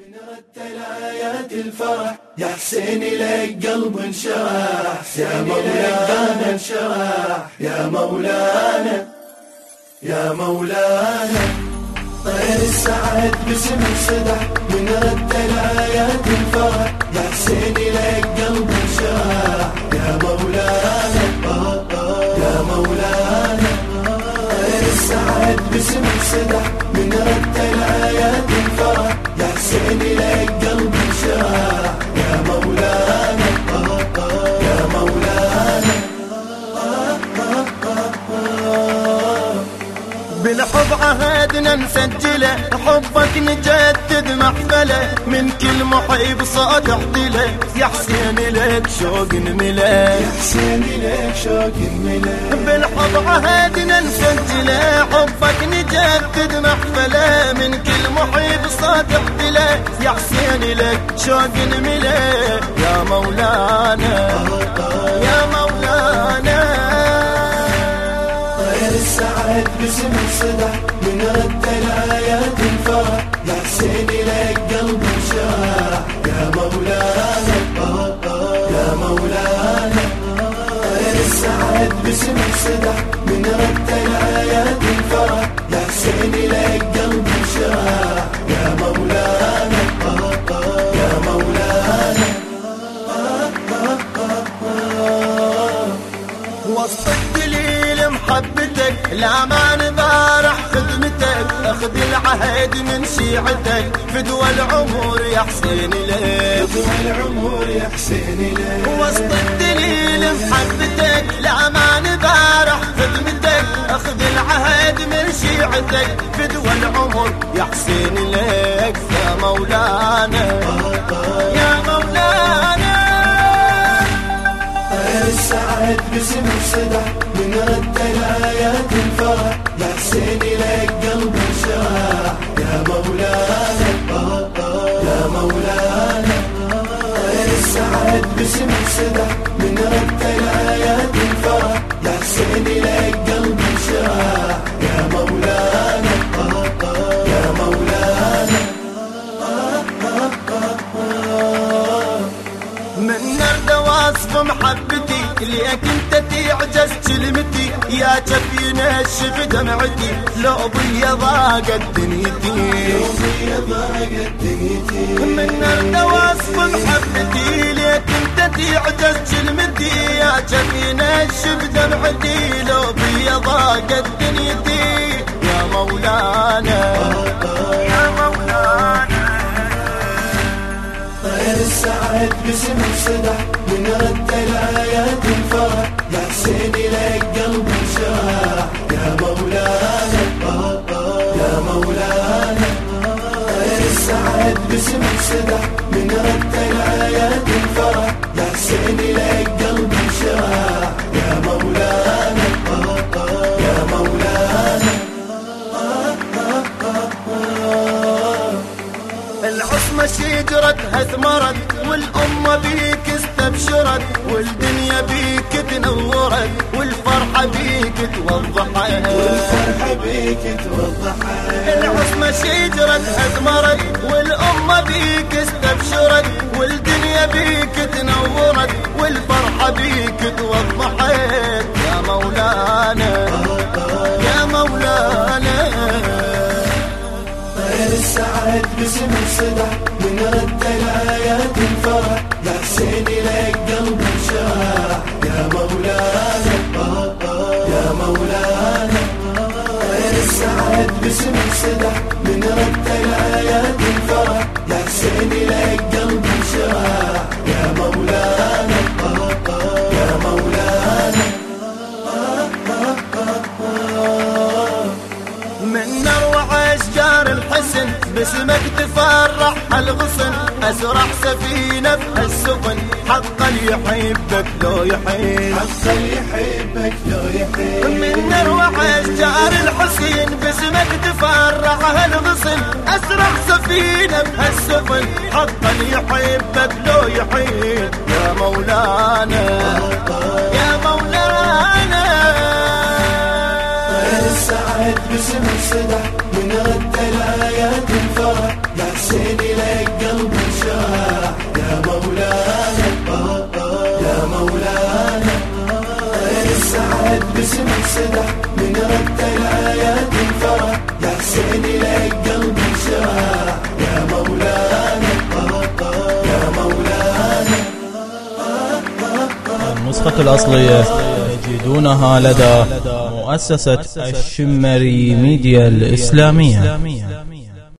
من رتل آيات الفرح يا حسين لك قلب انشرح يا مولانا انشرح يا مولانا يا مولانا. طير السعد باسم السدح من رتل آيات الفرح يا حسين لك قلب انشرح يا مولانا بالحب عهدنا نسجله حبك نجدد محفله من كل محب صوت احتله يا حسين لك شوق نمله. يا حسين لك شوق الملا بالحب عهدنا نسجله حبك نجدد محفله من كل محب صوت احتله يا حسين لك شوق نمله. السعد باسم الصدح من رد الآيات الفرح يا حسين لك قلب انشرح يا مولانا يا مولانا. وسط الدليل محبتك لا ما نبارح أخذ العهد من شيعتك فدوى العمر يا حسين لك طول العمر يا حسين لك وسط الدليل محبتك لا ما نبارح خدمتك. أخذ العهد من شيعتك فدوى العمر يا حسين لك يا مولانا يا السعد باسم الصدح من رد الآيات الفرح يا حسين لك قلب انشرح يا مولانا يا مولانا. السعد باسم الصدح من رد الآيات الفرح يا حسين واصف محبتي ليك انت تعجز كلمتي. يا جفين الشف دمعتي لو بي ضاقت دنيتي. يا ضاقت دنيتي من نرد واصف محبتي ليك انت تعجز كلمتي. يا جفين الشف دمعتي لو بي ضاقت دنيتي. يا مولانا. السعد باسم الصدح من رد الآيات الفرح. يا حسين لك قلب انشرح. يا مولانا يا مولانا السعد باسم الصدح رد الآيات الفرح. يا حسين لك ثمرت والأمة بيك استبشرت والدنيا بيك تنورت والفرحة بيك توضحت. والفرحة بيك توضحت. العصمة شجرتها ثمرت والأمة بيك استبشرت السعد باسم الصدح من رد الآيات الفرح. يا حسين لك قلب انشرح يا مولانا يا مولانا. طير السعد باسم الصدح باسمك تفرح الغصن أسرح سفينة بهالسفن. حقا يحبك لو يحب. حقا يحبك لو يحب. من نروع أشجار الحسين باسمك تفرح هالغصن أسرح سفينة بهالسفن. حقا يحبك لو يحب. يا مولانا يا حسين قلبي يا مولانا يا مولانا. النسخة الأصلية. تجدونها لدى مؤسسة الشمري ميديا الإسلامية.